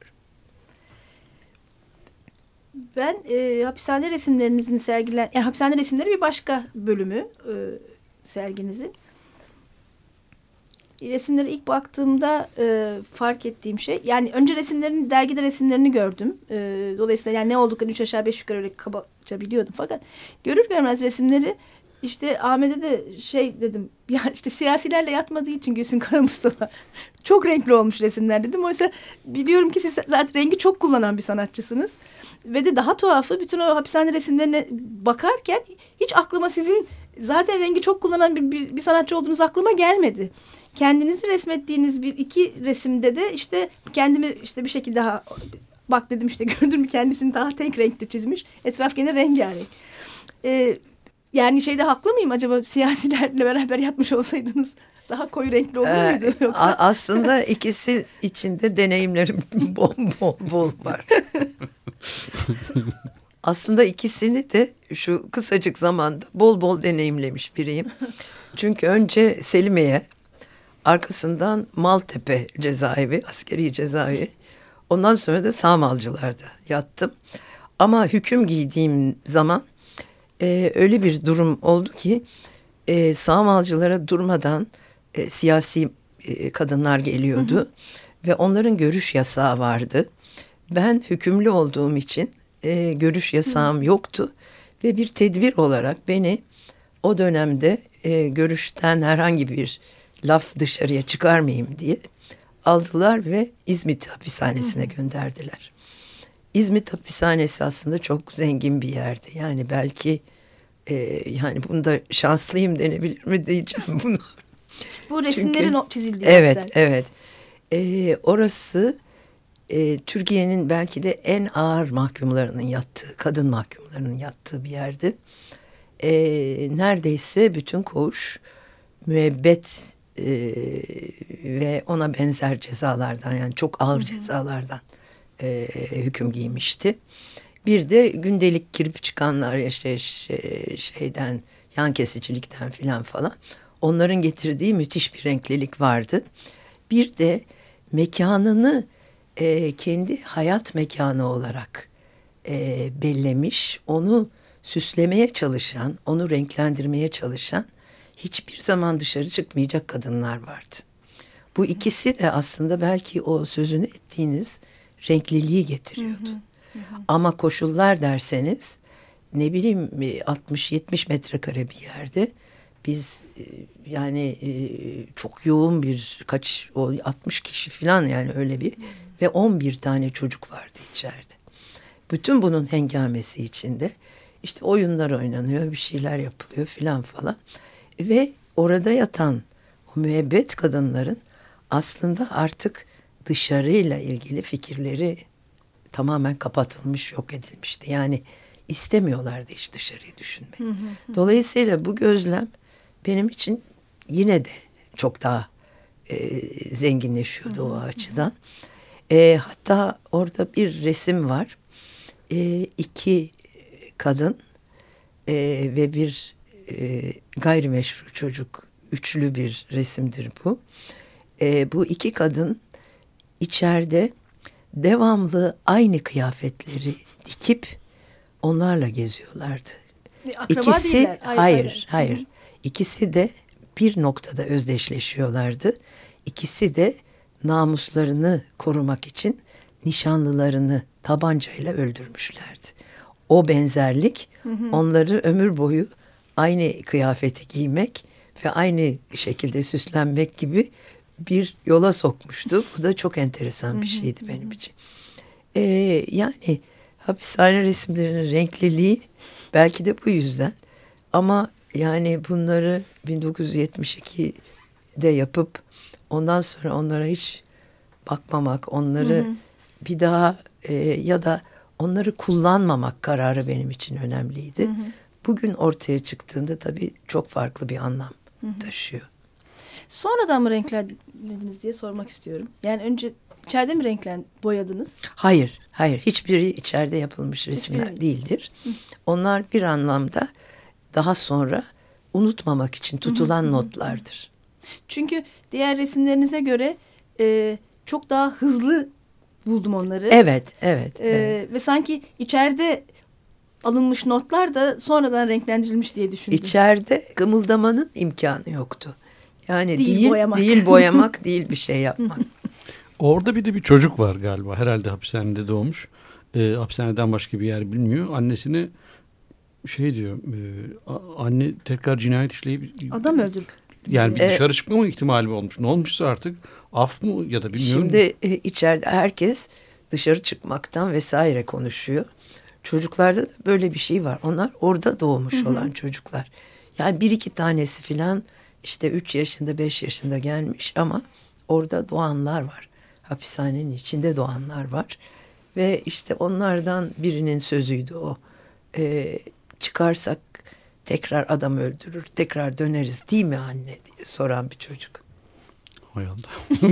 Ben e, hapishane resimlerinizin sergilen, yani hapishane resimleri bir başka bölümü e, serginizin. Resimlere ilk baktığımda e, fark ettiğim şey, yani önce resimlerini, dergide resimlerini gördüm. E, dolayısıyla yani ne olduklarını üç aşağı beş yukarı öyle kabaca biliyordum. Fakat görür görmez resimleri işte Ahmet'e de şey dedim [LAUGHS] ya işte siyasilerle yatmadığı için Gülsün Kara Mustafa çok renkli olmuş resimler dedim. Oysa biliyorum ki siz zaten rengi çok kullanan bir sanatçısınız. Ve de daha tuhafı bütün o hapishane resimlerine bakarken hiç aklıma sizin zaten rengi çok kullanan bir, bir, bir sanatçı olduğunuz aklıma gelmedi. Kendinizi resmettiğiniz bir iki resimde de işte kendimi işte bir şekilde daha bak dedim işte [LAUGHS] gördün mü kendisini daha tek renkli çizmiş. Etraf gene rengarenk. Ee, yani şeyde haklı mıyım acaba siyasilerle [LAUGHS] beraber yatmış olsaydınız daha koyu renkli olur ee, muydu yoksa? Aslında ikisi içinde deneyimlerim [LAUGHS] bol bol bol var. [LAUGHS] Aslında ikisini de şu kısacık zamanda bol bol deneyimlemiş biriyim. Çünkü önce Selime'ye, arkasından Maltepe cezaevi, askeri cezaevi. Ondan sonra da Sağmalcılar'da yattım. Ama hüküm giydiğim zaman e, öyle bir durum oldu ki e, sağmalcılara durmadan e, siyasi e, kadınlar geliyordu. Hı hı. Ve onların görüş yasağı vardı. Ben hükümlü olduğum için e, görüş yasağım hı. yoktu. Ve bir tedbir olarak beni o dönemde e, görüşten herhangi bir laf dışarıya çıkarmayayım diye aldılar ve İzmit hapishanesine hı hı. gönderdiler. İzmit hapishanesi aslında çok zengin bir yerdi. Yani belki e, yani bunda şanslıyım denebilir mi diyeceğim [LAUGHS] bunu. Bu resimlerin Çünkü, çizildiği Evet, sen. evet. E, orası e, Türkiye'nin belki de en ağır mahkumlarının yattığı, kadın mahkumlarının yattığı bir yerdi. E, neredeyse bütün koğuş müebbet e, ve ona benzer cezalardan yani çok ağır Hı -hı. cezalardan e, hüküm giymişti. Bir de gündelik girip çıkanlar işte şeyden yan kesicilikten filan falan onların getirdiği müthiş bir renklilik vardı. Bir de mekanını e, kendi hayat mekanı olarak e, bellemiş, onu süslemeye çalışan, onu renklendirmeye çalışan hiçbir zaman dışarı çıkmayacak kadınlar vardı. Bu ikisi de aslında belki o sözünü ettiğiniz renkliliği getiriyordu. Hı hı. Ama koşullar derseniz ne bileyim 60-70 metrekare bir yerde biz e, yani e, çok yoğun bir kaç o 60 kişi falan yani öyle bir ve 11 tane çocuk vardı içeride. Bütün bunun hengamesi içinde işte oyunlar oynanıyor, bir şeyler yapılıyor filan falan. Ve orada yatan o müebbet kadınların aslında artık dışarıyla ilgili fikirleri tamamen kapatılmış, yok edilmişti. Yani istemiyorlardı hiç dışarıyı düşünmek. Dolayısıyla bu gözlem benim için yine de çok daha e, zenginleşiyordu o açıdan. E, hatta orada bir resim var. E, iki kadın e, ve bir e, gayrimeşru çocuk. Üçlü bir resimdir bu. E, bu iki kadın içeride devamlı aynı kıyafetleri dikip onlarla geziyorlardı. Akraba İkisi değiller. hayır hayır. hayır. İkisi de bir noktada özdeşleşiyorlardı. İkisi de namuslarını korumak için nişanlılarını tabancayla öldürmüşlerdi. O benzerlik hı hı. onları ömür boyu aynı kıyafeti giymek ve aynı şekilde süslenmek gibi bir yola sokmuştu. Bu da çok enteresan bir şeydi benim için. Ee, yani hapishane resimlerinin renkliliği belki de bu yüzden. Ama yani bunları 1972'de yapıp ondan sonra onlara hiç bakmamak, onları hı hı. bir daha e, ya da onları kullanmamak kararı benim için önemliydi. Hı hı. Bugün ortaya çıktığında tabii çok farklı bir anlam hı hı. taşıyor. Sonradan mı renklendirdiniz diye sormak istiyorum. Yani önce içeride mi renklen boyadınız? Hayır, hayır. Hiçbiri içeride yapılmış resimler Hiçbiri. değildir. Hı. Onlar bir anlamda daha sonra unutmamak için tutulan notlardır. Çünkü diğer resimlerinize göre e, çok daha hızlı buldum onları. Evet, evet. E, evet. Ve sanki içeride alınmış notlar da sonradan renklendirilmiş diye düşündüm. İçeride kımıldamanın imkanı yoktu. Yani Değil değil, boyamak. değil boyamak, [LAUGHS] değil bir şey yapmak. Orada bir de bir çocuk var galiba. Herhalde hapishanede doğmuş. Ee, hapishaneden başka bir yer bilmiyor. Annesine şey diyor. E, anne tekrar cinayet işleyip Adam öldürdü. yani bir E, dışarı çıkmama ihtimali olmuş. Ne olmuşsa artık af mı ya da bilmiyorum. Şimdi e, içeride herkes dışarı çıkmaktan vesaire konuşuyor. Çocuklarda da böyle bir şey var. Onlar orada doğmuş olan çocuklar. Yani bir iki tanesi filan işte üç yaşında beş yaşında gelmiş ama orada doğanlar var. Hapishanenin içinde doğanlar var. Ve işte onlardan birinin sözüydü o. E, çıkarsak tekrar adam öldürür, tekrar döneriz değil mi anne diye soran bir çocuk. Hay Allah. [LAUGHS]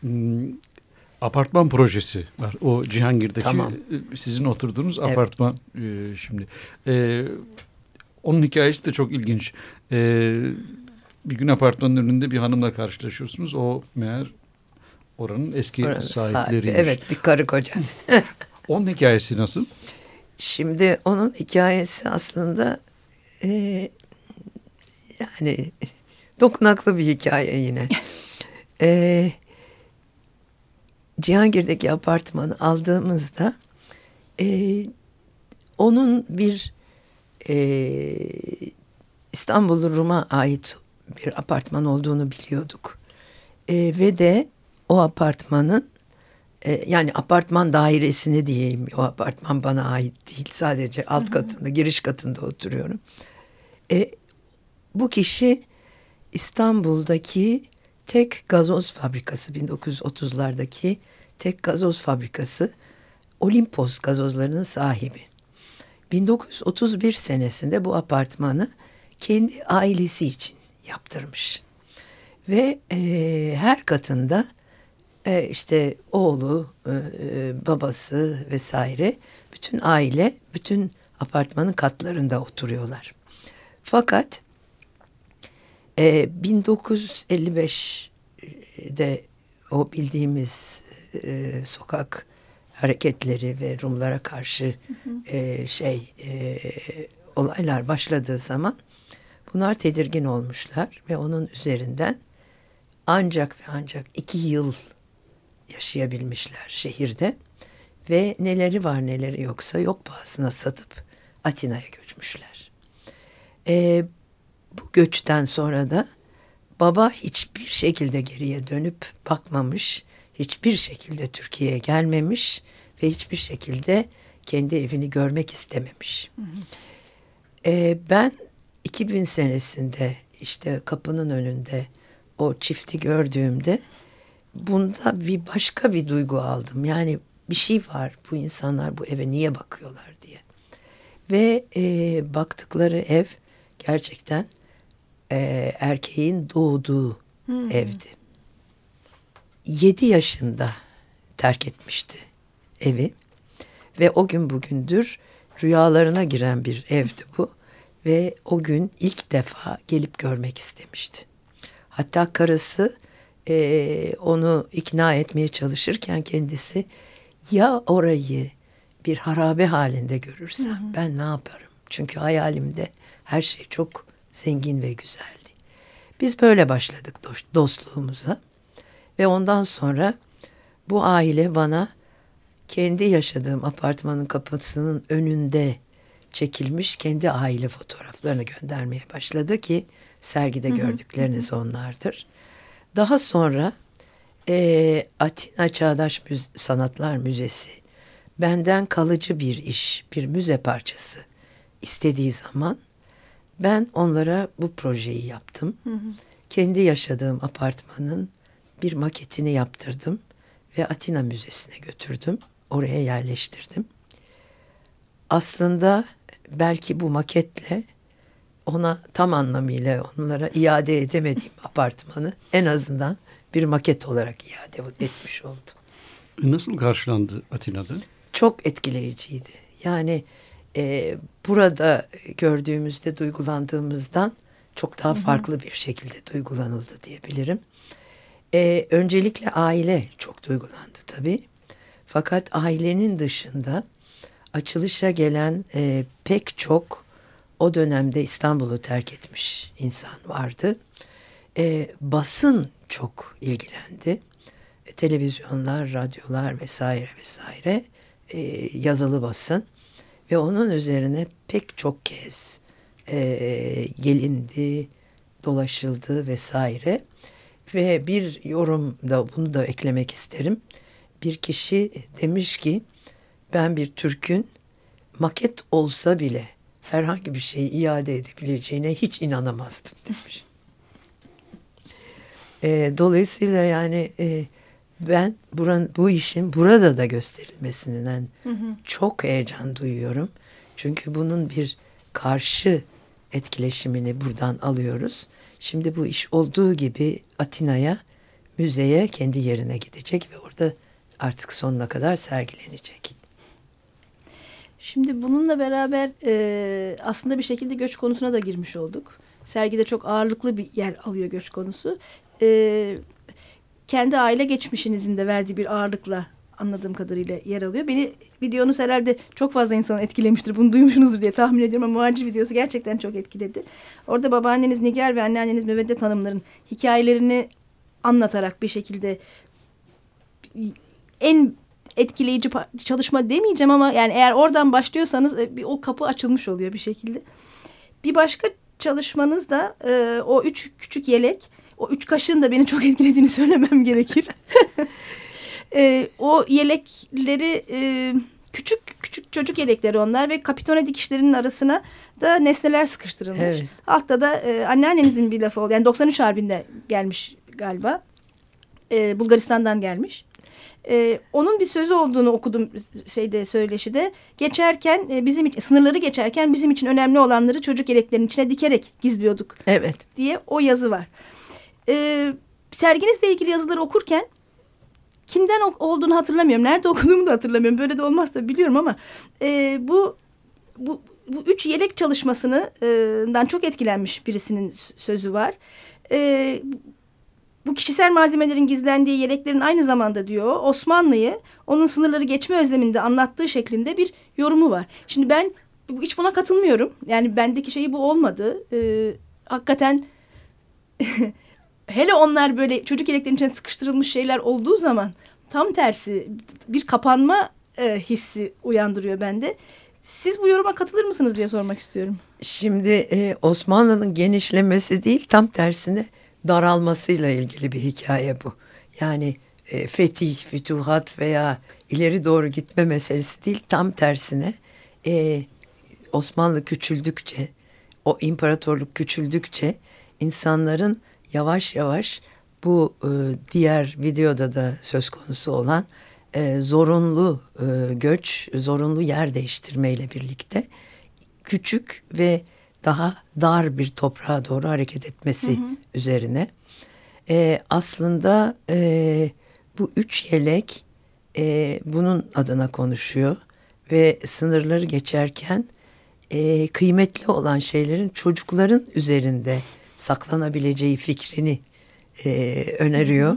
Hmm, apartman projesi var. O Cihangir'deki Tamam. e, sizin oturduğunuz Evet. apartman e, şimdi. E, onun hikayesi de çok ilginç. E, bir gün apartmanın önünde bir hanımla karşılaşıyorsunuz. O meğer oranın eski Oranın sahibi. sahipleriymiş. Evet bir karı koca. [LAUGHS] Onun hikayesi nasıl? Şimdi onun hikayesi aslında e, yani dokunaklı bir hikaye yine. [LAUGHS] e, Cihangir'deki apartmanı aldığımızda e, onun bir e, İstanbul Rum'a ait bir apartman olduğunu biliyorduk. E, ve de o apartmanın e, yani apartman dairesini diyeyim. O apartman bana ait değil. Sadece alt katında, giriş katında oturuyorum. E, bu kişi İstanbul'daki tek gazoz fabrikası 1930'lardaki tek gazoz fabrikası Olimpos gazozlarının sahibi. 1931 senesinde bu apartmanı kendi ailesi için yaptırmış. Ve e, her katında e, işte oğlu, e, e, babası vesaire bütün aile bütün apartmanın katlarında oturuyorlar. Fakat e, 1955'de o bildiğimiz e, sokak hareketleri ve Rumlara karşı e, şey e, olaylar başladığı zaman bunlar tedirgin olmuşlar ve onun üzerinden ancak ve ancak iki yıl yaşayabilmişler şehirde ve neleri var neleri yoksa yok pahasına satıp Atina'ya göçmüşler. Ee, bu göçten sonra da baba hiçbir şekilde geriye dönüp bakmamış, hiçbir şekilde Türkiye'ye gelmemiş ve hiçbir şekilde kendi evini görmek istememiş. Ee, ben 2000 senesinde işte kapının önünde o çifti gördüğümde bunda bir başka bir duygu aldım. Yani bir şey var bu insanlar bu eve niye bakıyorlar diye. Ve e, baktıkları ev gerçekten e, erkeğin doğduğu evdi. Yedi yaşında terk etmişti evi. Ve o gün bugündür rüyalarına giren bir evdi bu. Ve o gün ilk defa gelip görmek istemişti. Hatta karısı e, onu ikna etmeye çalışırken kendisi ya orayı bir harabe halinde görürsem ben ne yaparım? Çünkü hayalimde her şey çok zengin ve güzeldi. Biz böyle başladık dost- dostluğumuza ve ondan sonra bu aile bana kendi yaşadığım apartmanın kapısının önünde çekilmiş kendi aile fotoğraflarını göndermeye başladı ki sergide gördükleriniz onlardır. Daha sonra e, Atina Çağdaş Müz- Sanatlar Müzesi benden kalıcı bir iş, bir müze parçası istediği zaman ben onlara bu projeyi yaptım. Kendi yaşadığım apartmanın bir maketini yaptırdım ve Atina Müzesi'ne götürdüm. Oraya yerleştirdim. Aslında belki bu maketle ona tam anlamıyla onlara iade edemediğim [LAUGHS] apartmanı en azından bir maket olarak iade etmiş oldum. Nasıl karşılandı Atina'da? Çok etkileyiciydi. Yani e, burada gördüğümüzde duygulandığımızdan çok daha farklı bir şekilde duygulanıldı diyebilirim. Ee, öncelikle aile çok duygulandı tabii. Fakat ailenin dışında açılışa gelen e, pek çok o dönemde İstanbul'u terk etmiş insan vardı. E, basın çok ilgilendi. E, televizyonlar, radyolar vesaire vesaire e, yazılı basın ve onun üzerine pek çok kez e, gelindi, dolaşıldı vesaire. Ve bir yorum da bunu da eklemek isterim. Bir kişi demiş ki ben bir Türk'ün maket olsa bile herhangi bir şeyi iade edebileceğine hiç inanamazdım demiş. [LAUGHS] E, dolayısıyla yani e, ben buran, bu işin burada da gösterilmesinden hı hı. çok heyecan duyuyorum. Çünkü bunun bir karşı etkileşimini buradan alıyoruz. Şimdi bu iş olduğu gibi Atina'ya, müzeye kendi yerine gidecek ve orada artık sonuna kadar sergilenecek. Şimdi bununla beraber e, aslında bir şekilde göç konusuna da girmiş olduk. Sergide çok ağırlıklı bir yer alıyor göç konusu. E, kendi aile geçmişinizin de verdiği bir ağırlıkla anladığım kadarıyla yer alıyor. Beni videonuz herhalde çok fazla insanı etkilemiştir. Bunu duymuşsunuzdur diye tahmin ediyorum ama muhacir videosu gerçekten çok etkiledi. Orada babaanneniz Niger ve anneanneniz Müveddet Hanımların hikayelerini anlatarak bir şekilde en etkileyici çalışma demeyeceğim ama yani eğer oradan başlıyorsanız e, bir o kapı açılmış oluyor bir şekilde. Bir başka çalışmanız da e, o üç küçük yelek, o üç kaşığın da beni çok etkilediğini [LAUGHS] söylemem gerekir. [LAUGHS] e, o yelekleri e, küçük küçük çocuk yelekleri onlar ve kapitone dikişlerinin arasına da nesneler sıkıştırılmış. Evet. Altta da e, anneannenizin bir lafı oldu. Yani 93 Harbi'nde gelmiş galiba. E, Bulgaristan'dan gelmiş. E, onun bir sözü olduğunu okudum şeyde söyleşide. Geçerken e, bizim için sınırları geçerken bizim için önemli olanları çocuk yeleklerinin içine dikerek gizliyorduk. Evet. Diye o yazı var. E, serginizle ilgili yazıları okurken kimden olduğunu hatırlamıyorum. Nerede [LAUGHS] okuduğumu da hatırlamıyorum. Böyle de olmaz da biliyorum ama e, bu bu bu üç yelek çalışmasından çok etkilenmiş birisinin sözü var. E, bu kişisel malzemelerin gizlendiği yeleklerin aynı zamanda diyor Osmanlı'yı onun sınırları geçme özleminde anlattığı şeklinde bir yorumu var. Şimdi ben hiç buna katılmıyorum. Yani bendeki şeyi bu olmadı. Ee, hakikaten [LAUGHS] hele onlar böyle çocuk yeleklerin içine sıkıştırılmış şeyler olduğu zaman tam tersi bir kapanma e, hissi uyandırıyor bende. Siz bu yoruma katılır mısınız diye sormak istiyorum. Şimdi e, Osmanlı'nın genişlemesi değil tam tersine daralmasıyla ilgili bir hikaye bu. Yani e, fetih, fütuhat veya ileri doğru gitme meselesi değil tam tersine e, Osmanlı küçüldükçe o imparatorluk küçüldükçe insanların yavaş yavaş bu e, diğer videoda da söz konusu olan e, zorunlu e, göç, zorunlu yer değiştirmeyle birlikte küçük ve daha dar bir toprağa doğru hareket etmesi hı hı. üzerine. E, aslında e, bu üç yelek e, bunun adına konuşuyor ve sınırları geçerken e, kıymetli olan şeylerin çocukların üzerinde saklanabileceği fikrini e, öneriyor.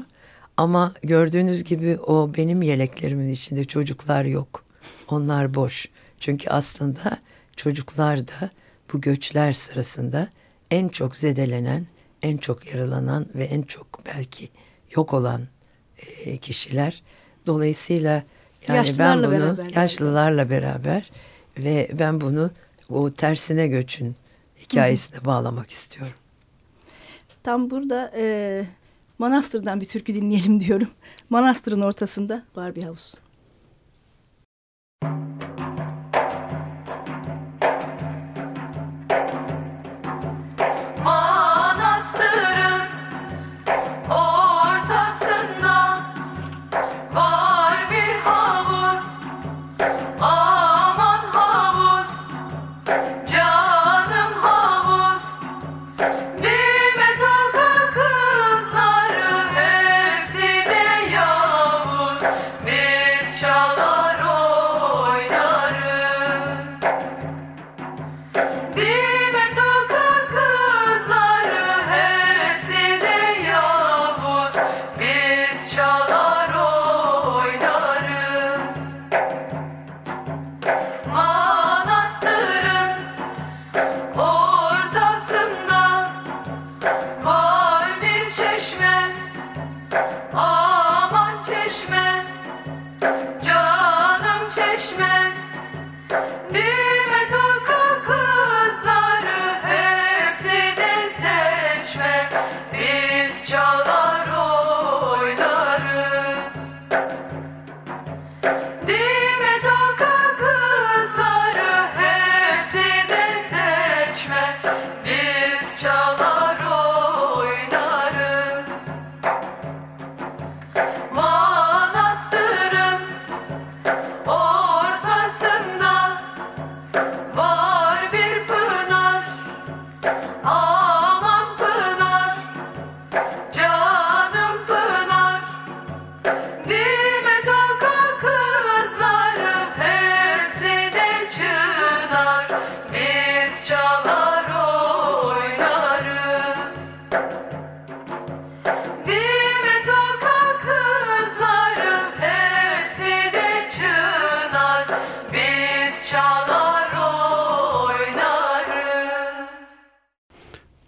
Ama gördüğünüz gibi o benim yeleklerimin içinde çocuklar yok. Onlar boş. Çünkü aslında çocuklar da bu göçler sırasında en çok zedelenen, en çok yaralanan ve en çok belki yok olan e, kişiler. Dolayısıyla yani ben bunu beraber, yaşlılarla beraber ve ben bunu o tersine göçün hikayesine Hı -hı. bağlamak istiyorum. Tam burada e, Manastır'dan bir türkü dinleyelim diyorum. Manastır'ın ortasında var bir havuz.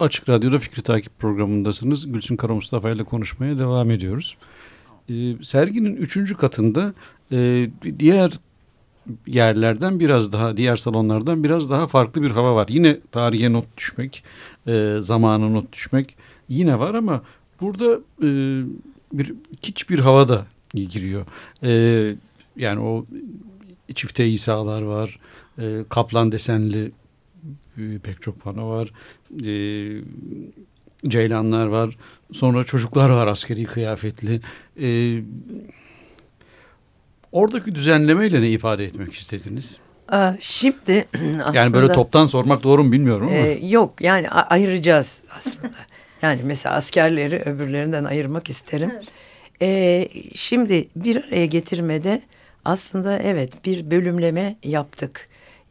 Açık Radyo'da Fikri Takip programındasınız. Gülsün Kara Mustafa ile konuşmaya devam ediyoruz. Ee, serginin üçüncü katında e, diğer yerlerden biraz daha, diğer salonlardan biraz daha farklı bir hava var. Yine tarihe not düşmek, e, zamana not düşmek yine var ama burada e, bir kiç bir hava da giriyor. E, yani o çifte İsa'lar var, e, kaplan desenli e, pek çok pano var, e, ceylanlar var, sonra çocuklar var askeri kıyafetli. E, oradaki düzenlemeyle ne ifade etmek istediniz? Şimdi [CLEARS THROAT] aslında... Yani böyle toptan sormak doğru mu bilmiyorum ama. E, yok yani ayıracağız aslında. yani mesela askerleri öbürlerinden ayırmak isterim. Evet. E, şimdi bir araya getirmede aslında evet bir bölümleme yaptık.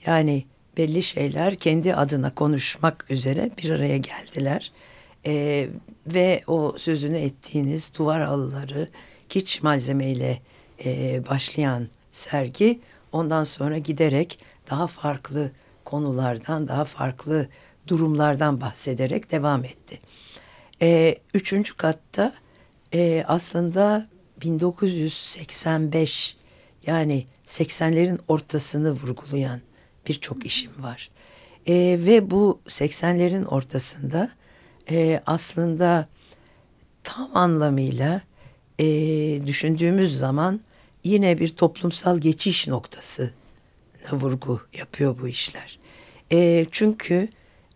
Yani belli şeyler kendi adına konuşmak üzere bir araya geldiler. E, ve o sözünü ettiğiniz duvar halıları kiç malzemeyle e, başlayan sergi ondan sonra giderek daha farklı konulardan, daha farklı durumlardan bahsederek devam etti. E, üçüncü katta e, aslında 1985 yani 80'lerin ortasını vurgulayan birçok işim var. E, ve bu 80'lerin ortasında e, aslında tam anlamıyla e, düşündüğümüz zaman yine bir toplumsal geçiş noktası vurgu yapıyor bu işler. E, çünkü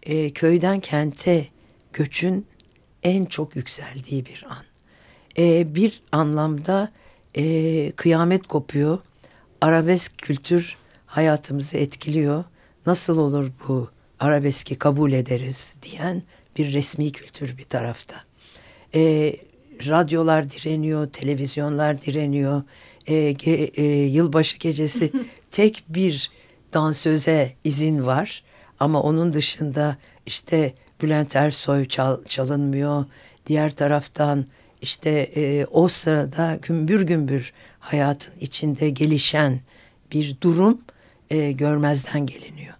e, köyden kente göçün en çok yükseldiği bir an. E, bir anlamda e, kıyamet kopuyor. Arabesk kültür hayatımızı etkiliyor. Nasıl olur bu arabeski kabul ederiz diyen bir resmi kültür bir tarafta. E, radyolar direniyor, televizyonlar direniyor. E, ge, e, yılbaşı gecesi [LAUGHS] tek bir dansöze izin var. Ama onun dışında işte Bülent Ersoy çal, çalınmıyor. Diğer taraftan işte e, o sırada gümbür gümbür hayatın içinde gelişen bir durum e, görmezden geliniyor.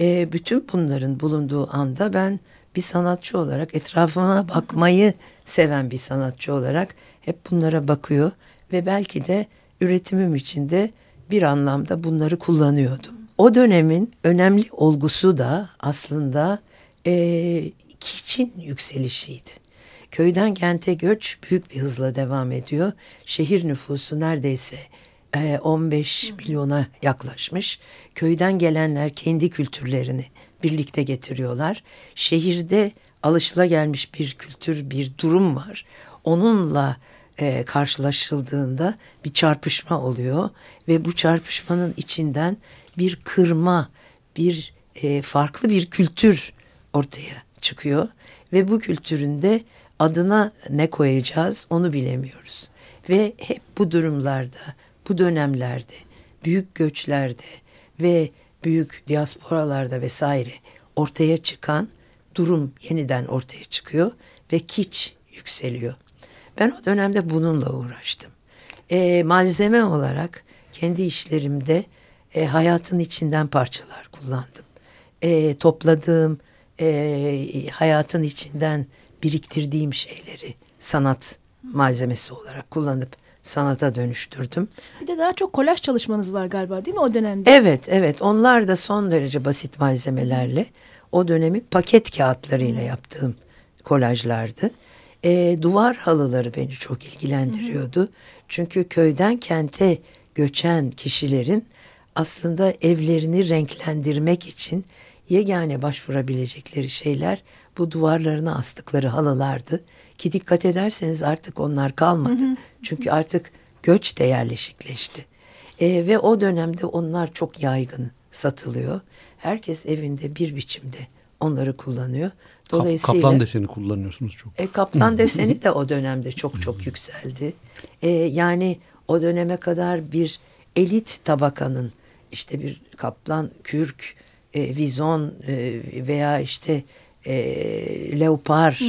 E, bütün bunların bulunduğu anda ben bir sanatçı olarak etrafıma bakmayı seven bir sanatçı olarak hep bunlara bakıyor ve belki de üretimim içinde bir anlamda bunları kullanıyordum. O dönemin önemli olgusu da aslında e, kiçin yükselişiydi. Köyden kente göç büyük bir hızla devam ediyor. Şehir nüfusu neredeyse 15 milyona yaklaşmış. Köyden gelenler kendi kültürlerini birlikte getiriyorlar. Şehirde alışılagelmiş bir kültür, bir durum var. Onunla e, karşılaşıldığında bir çarpışma oluyor ve bu çarpışmanın içinden bir kırma, bir e, farklı bir kültür ortaya çıkıyor ve bu kültüründe adına ne koyacağız onu bilemiyoruz. Ve hep bu durumlarda, bu dönemlerde, büyük göçlerde ve büyük diasporalarda vesaire ortaya çıkan durum yeniden ortaya çıkıyor ve kiç yükseliyor. Ben o dönemde bununla uğraştım. E, malzeme olarak kendi işlerimde e, hayatın içinden parçalar kullandım. E, topladığım e, hayatın içinden biriktirdiğim şeyleri sanat malzemesi olarak kullanıp sanata dönüştürdüm. Bir de daha çok kolaj çalışmanız var galiba değil mi o dönemde? Evet, evet. Onlar da son derece basit malzemelerle o dönemin paket kağıtlarıyla yaptığım kolajlardı. E, duvar halıları beni çok ilgilendiriyordu. Hı hı. Çünkü köyden kente göçen kişilerin aslında evlerini renklendirmek için yegane başvurabilecekleri şeyler bu duvarlarına astıkları halılardı. Ki dikkat ederseniz artık onlar kalmadı. Hı hı. Çünkü artık göç de yerleşikleşti. E, ve o dönemde onlar çok yaygın satılıyor. Herkes evinde bir biçimde onları kullanıyor. Dolayısıyla kaplan deseni kullanıyorsunuz çok. E, kaplan deseni [LAUGHS] de o dönemde çok çok yükseldi. E, yani o döneme kadar bir elit tabakanın işte bir kaplan, kürk, e, vizon e, veya işte e, leopar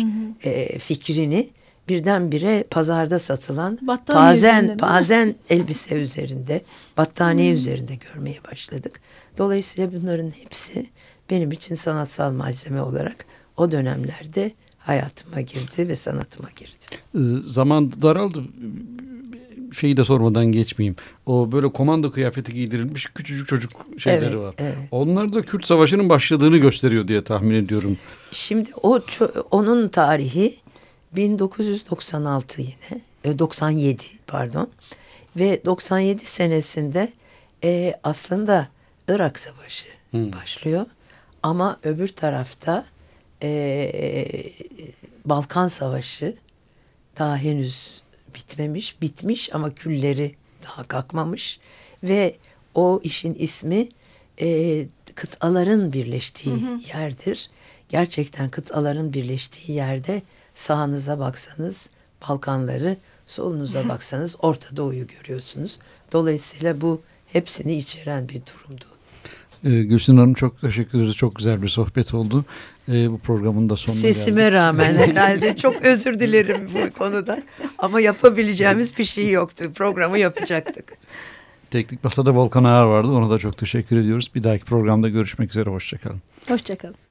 E, fikrini birdenbire pazarda satılan battaniye pazen, üzerinde, pazen elbise üzerinde, battaniye hmm. üzerinde görmeye başladık. Dolayısıyla bunların hepsi benim için sanatsal malzeme olarak o dönemlerde hayatıma girdi ve sanatıma girdi. Ee, zaman daraldı. Şeyi de sormadan geçmeyeyim. O böyle komando kıyafeti giydirilmiş küçücük çocuk şeyleri Evet, var. evet. Onlar da Kürt Savaşı'nın başladığını gösteriyor diye tahmin ediyorum. Şimdi o onun tarihi 1996 yine e, 97 pardon ve 97 senesinde e, aslında Irak Savaşı Hmm. başlıyor ama öbür tarafta e, Balkan Savaşı daha henüz bitmemiş bitmiş ama külleri daha kalkmamış ve o işin ismi e, kıtaların birleştiği yerdir. Gerçekten kıtaların birleştiği yerde sağınıza baksanız Balkanları, solunuza baksanız Orta Doğu'yu görüyorsunuz. Dolayısıyla bu hepsini içeren bir durumdu. Ee, Gülsün Hanım çok teşekkür ederiz. Çok güzel bir sohbet oldu. Ee, bu programın da sonuna Sesime geldik. rağmen [LAUGHS] herhalde çok özür dilerim bu [LAUGHS] konuda. Ama yapabileceğimiz bir şey yoktu. Programı yapacaktık. Teknik Masa'da Volkan Ağar vardı. Ona da çok teşekkür ediyoruz. Bir dahaki programda görüşmek üzere. Hoşçakalın. Hoşçakalın.